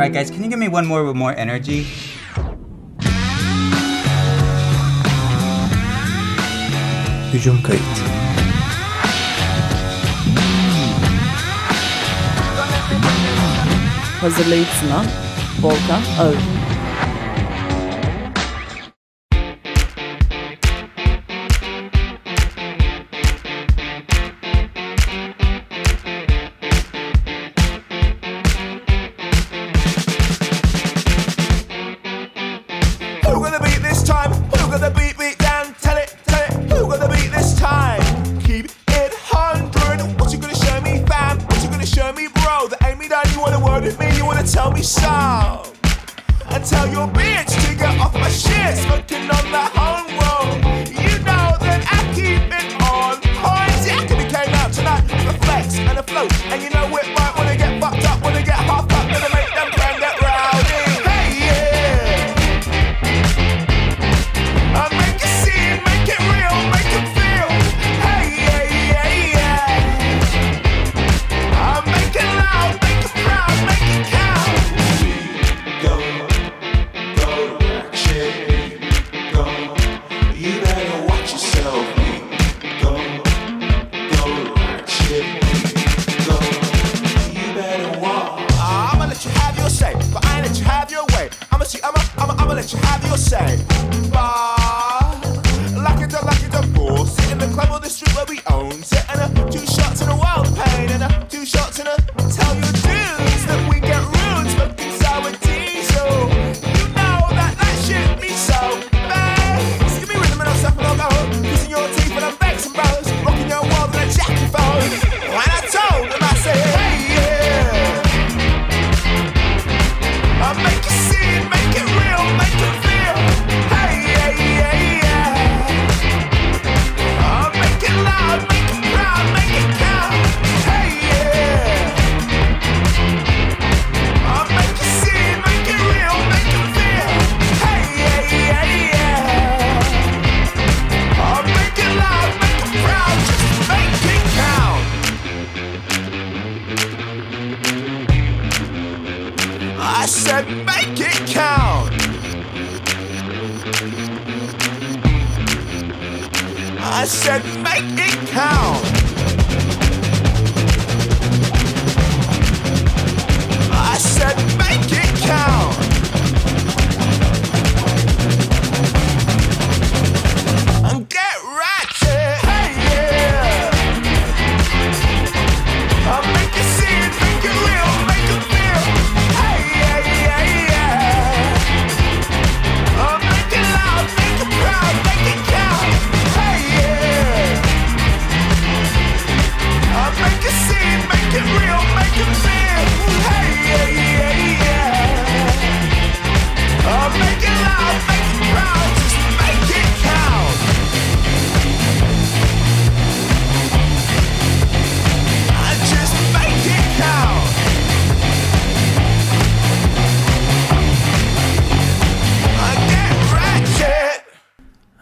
All right, guys, can you give me one more with more energy? Hücum kayıt. Hazırlayıp sunan Volkan Ağır.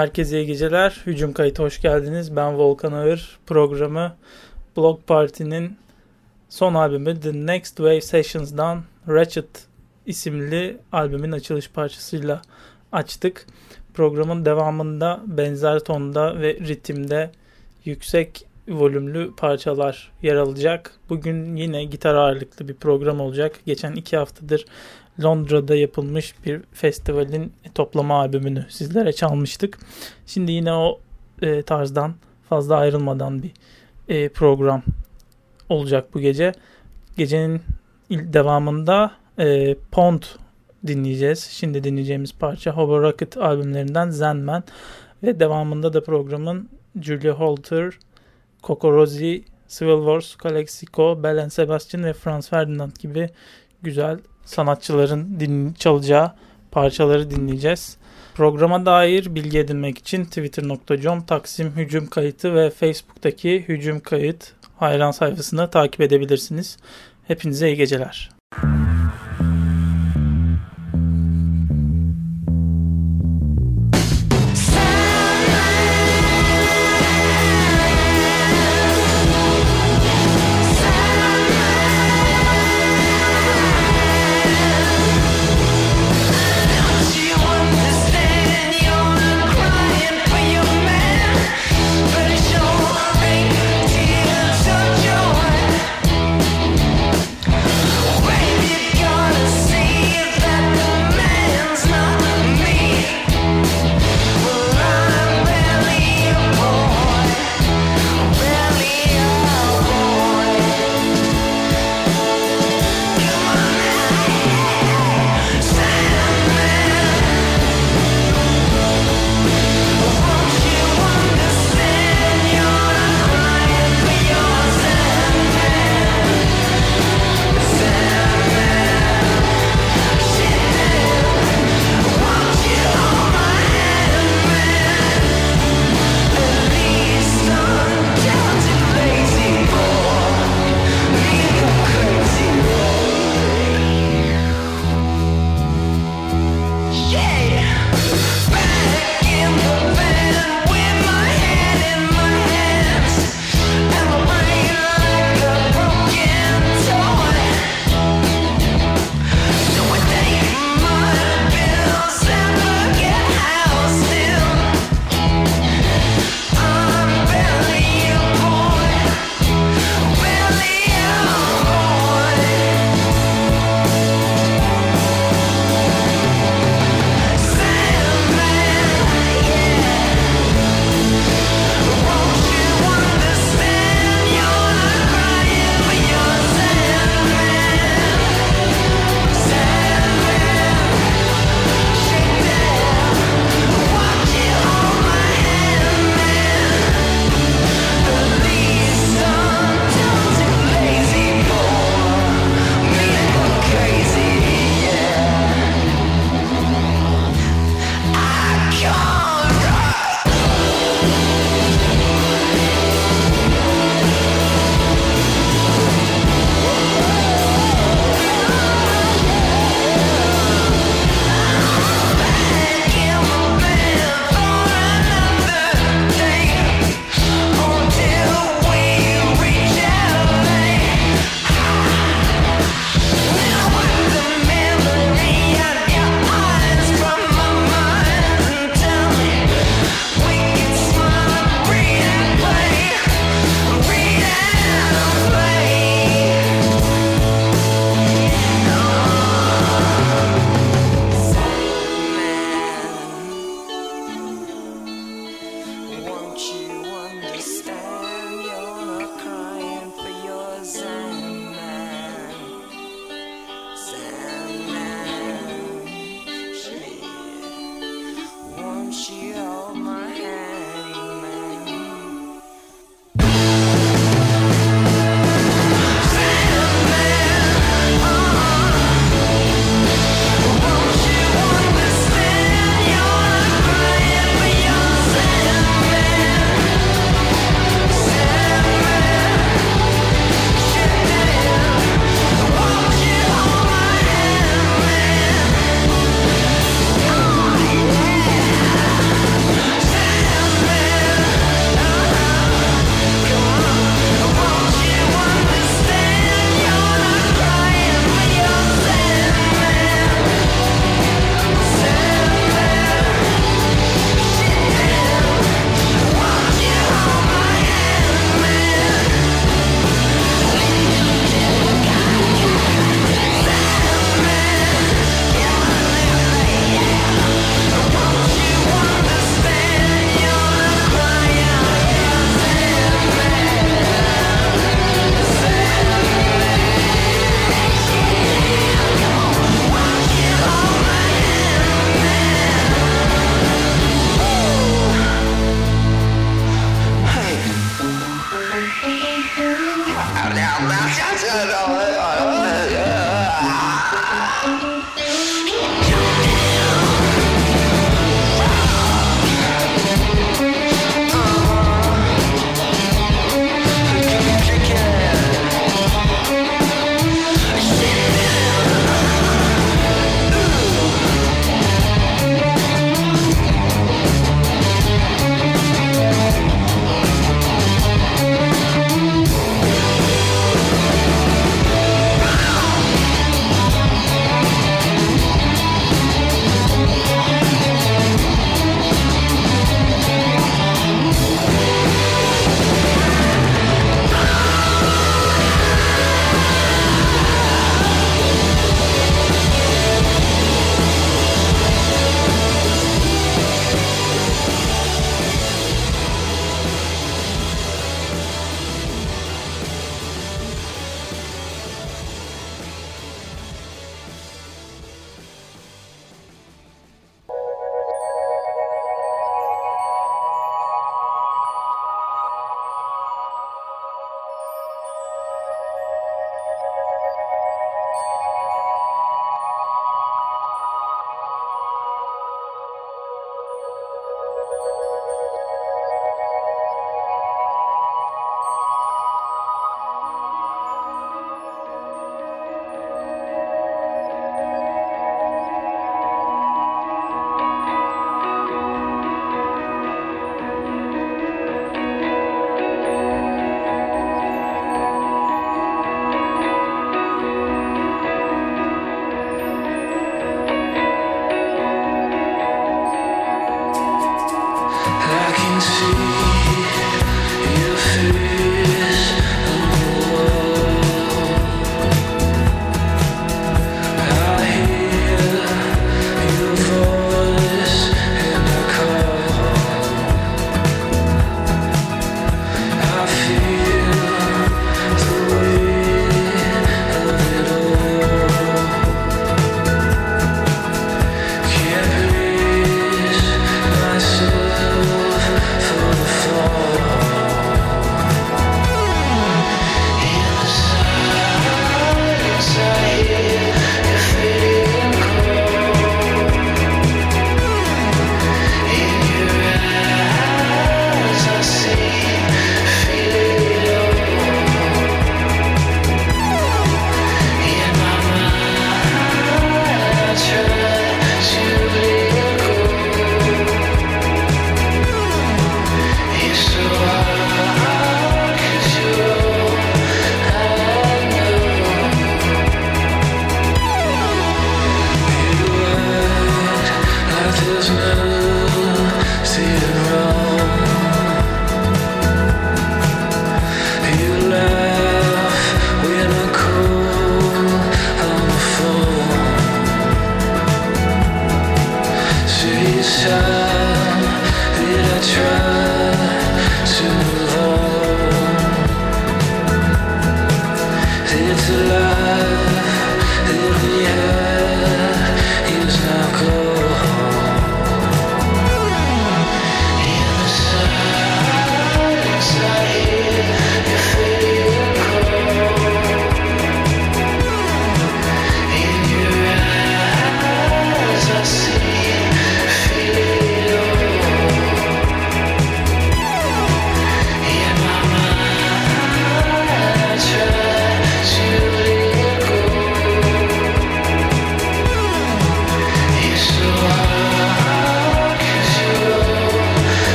Herkese iyi geceler. Hücum kayıtı hoş geldiniz. Ben Volkan Ağır. Programı Block Party'nin son albümü The Next Wave Sessions'dan Ratchet isimli albümün açılış parçasıyla açtık. Programın devamında benzer tonda ve ritimde yüksek volümlü parçalar yer alacak. Bugün yine gitar ağırlıklı bir program olacak. Geçen iki haftadır Londra'da yapılmış bir festivalin toplama albümünü sizlere çalmıştık. Şimdi yine o e, tarzdan fazla ayrılmadan bir e, program olacak bu gece. Gecenin devamında e, Pond dinleyeceğiz. Şimdi dinleyeceğimiz parça Hobo Rocket albümlerinden Zen Man ve devamında da programın Julia Holter, Coco Rosie, Civil Wars, Calexico, Belen Sebastian ve Franz Ferdinand gibi güzel sanatçıların din çalacağı parçaları dinleyeceğiz. Programa dair bilgi edinmek için twitter.com taksim hücum kayıtı ve facebook'taki hücum kayıt hayran sayfasını takip edebilirsiniz. Hepinize iyi geceler. Müzik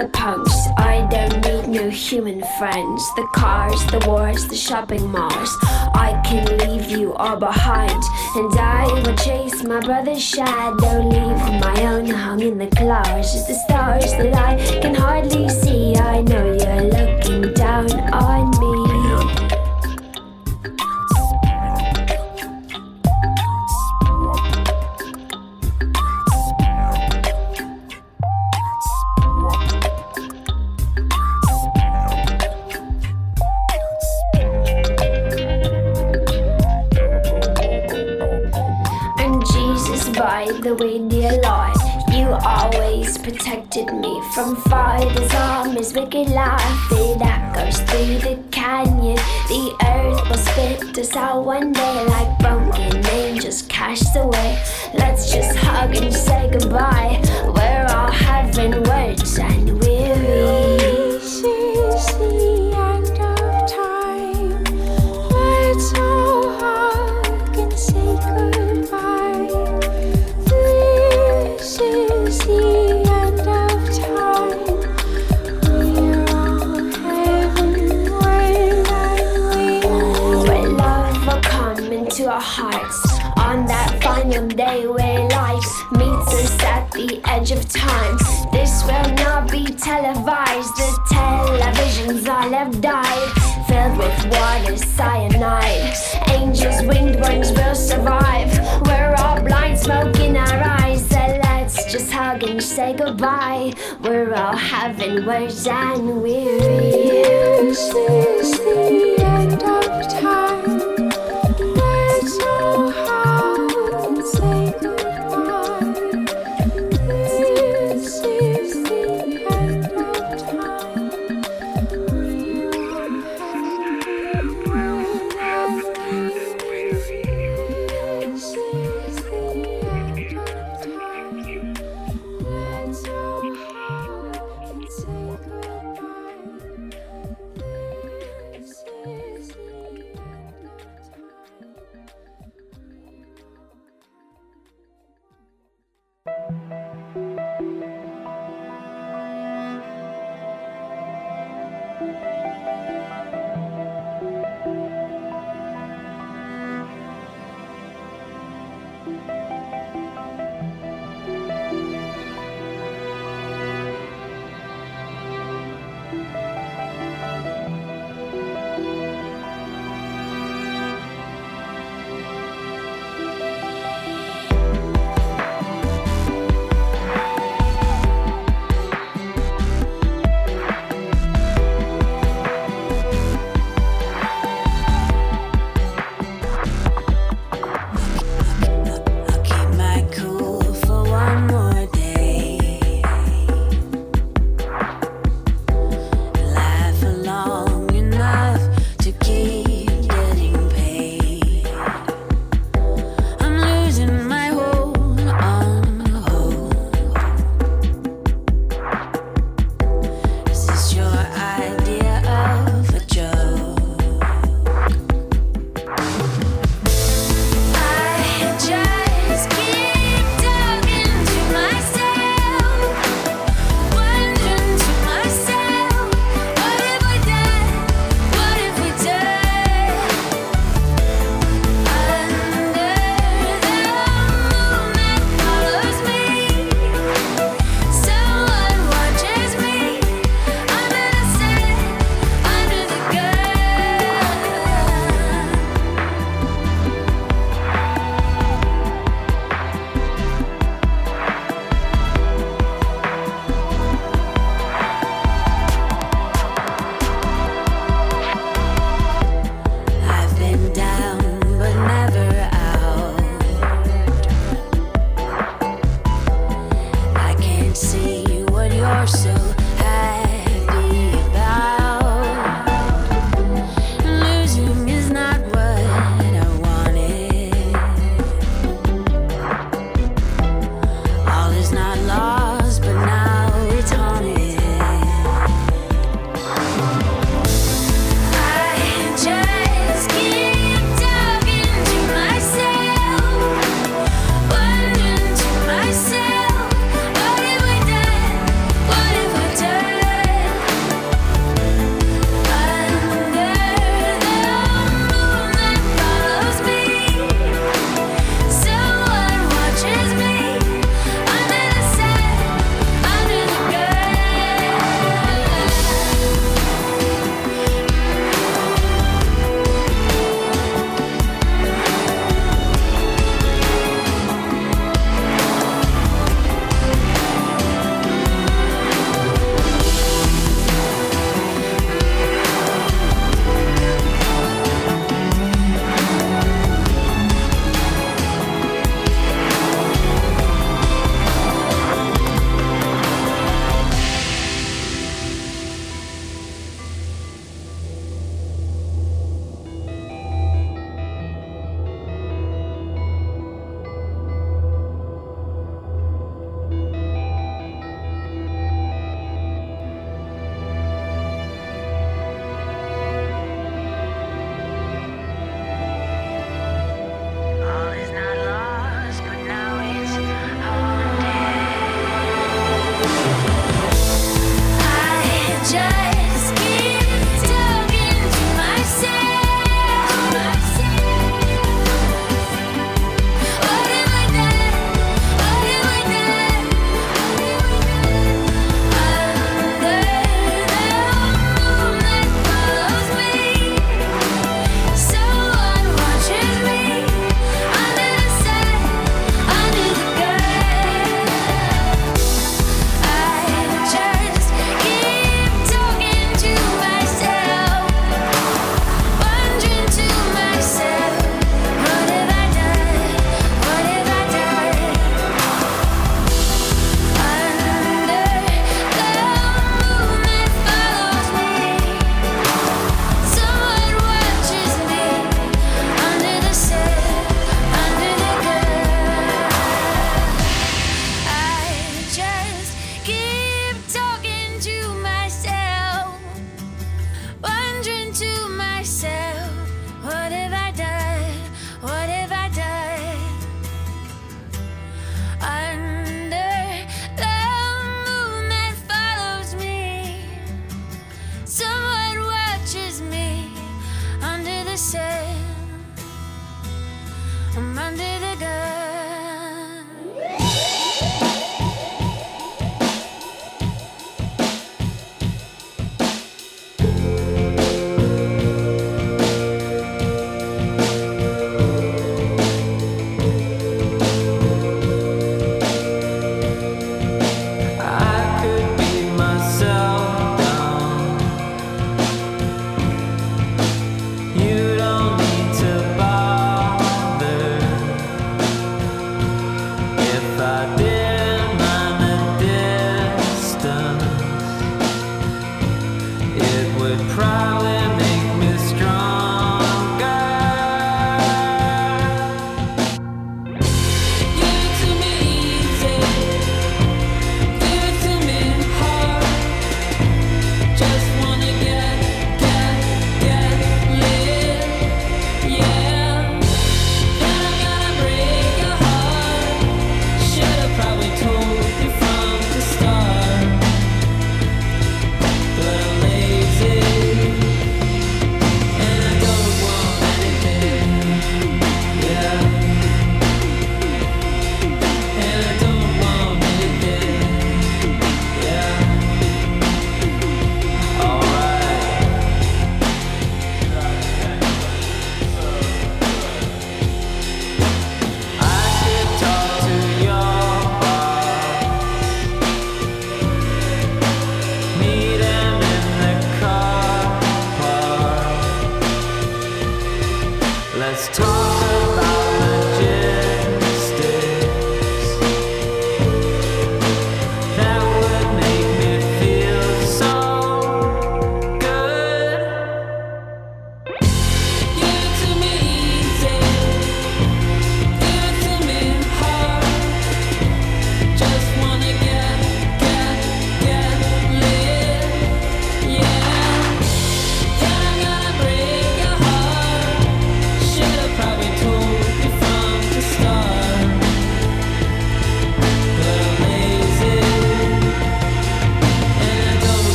the punks. I don't need no human friends. The cars, the wars, the shopping malls. I can leave you all behind. And I will chase my brother's shadow. Leave my own hung in the clouds. Just the stars that I can hardly see. I know you're looking down on me. protected me. From Frida's armies, wicked survive. We're all blind, smoking our eyes. So let's just hug and say goodbye. We're all having words and weary. Is this the end of time?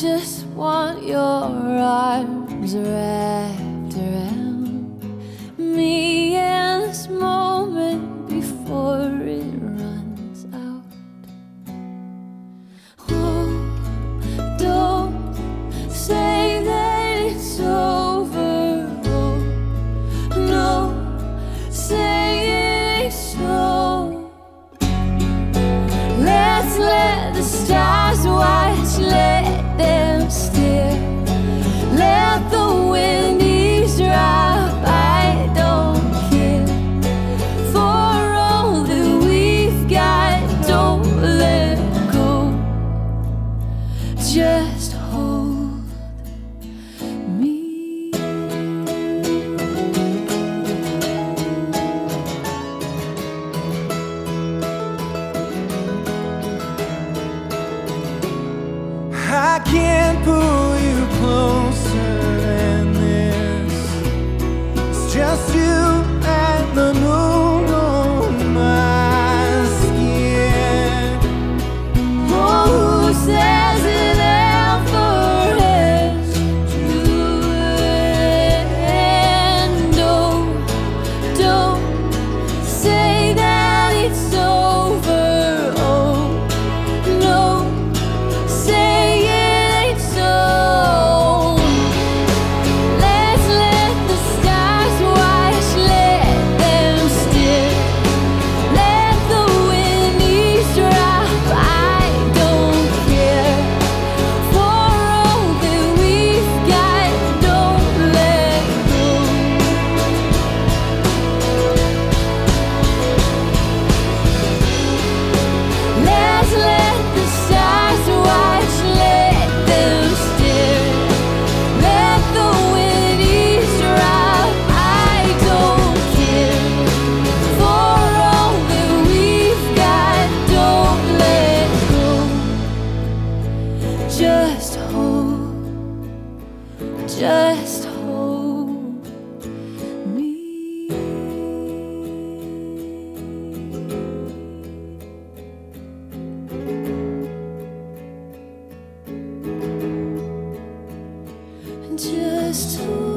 just just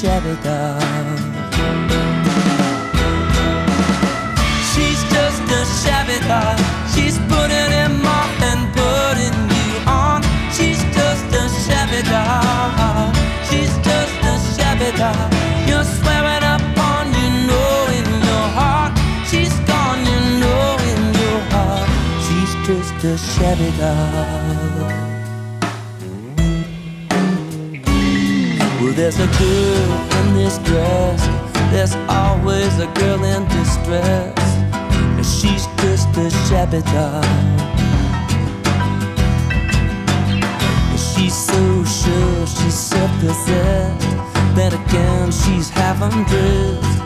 shabby doll. She's just a shabby doll. She's putting him off and putting you on. She's just a shabby doll. She's just a shabby doll. You're swearing upon you know in your heart. She's gone, you know in your heart. She's just a shabby doll. There's a girl in this dress. There's always a girl in distress. And she's just a shabby doll. And she's so sure, she's so possessed. Then again, she's half undressed.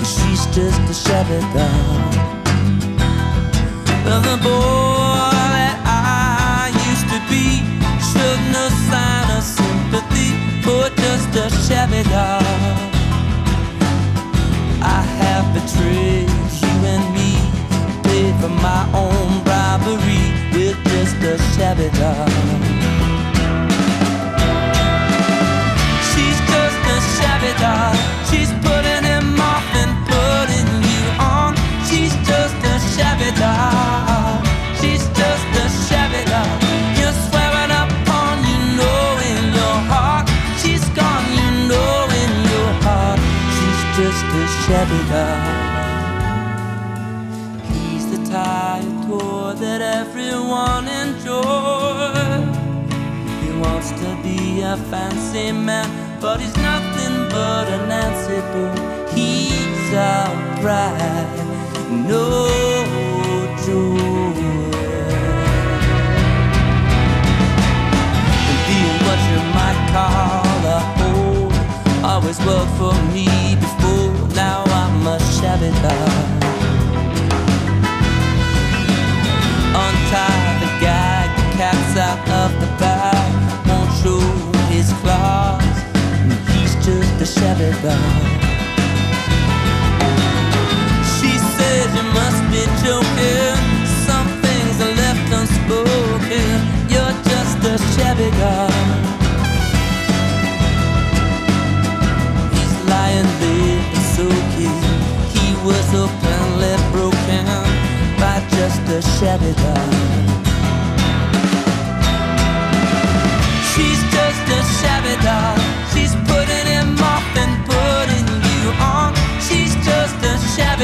And she's just a shabby doll. Well, the boy just a shabby doll. I have betrayed you and me, paid for my own bribery with just a shabby doll. She's just a shabby doll. She's everyone enjoys. He wants to be a fancy man, but he's nothing but a Nancy boy. He's a pride, no joy. Being what you might call a hoe always worked for me before. Now I'm a shabby dog. A shabby dog. She says you must be joking. Some things are left unspoken. You're just a shabby guy. He's lying there and soaking. He was openly broken by just a shabby dog.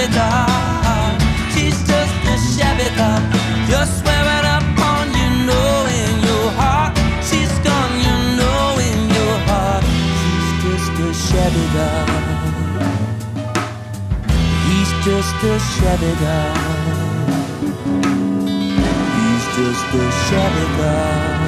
Shabby doll. She's just a shabby doll. Just swearing upon you know in your heart. She's gone, you know in your heart. She's just a shabby doll. He's just a shabby doll. He's just a shabby doll.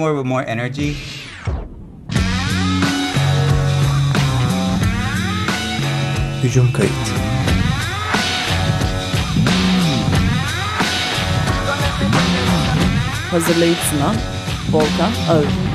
more with more energy. Hücum Kayıt Hazırlayıp sunan Volkan Ağır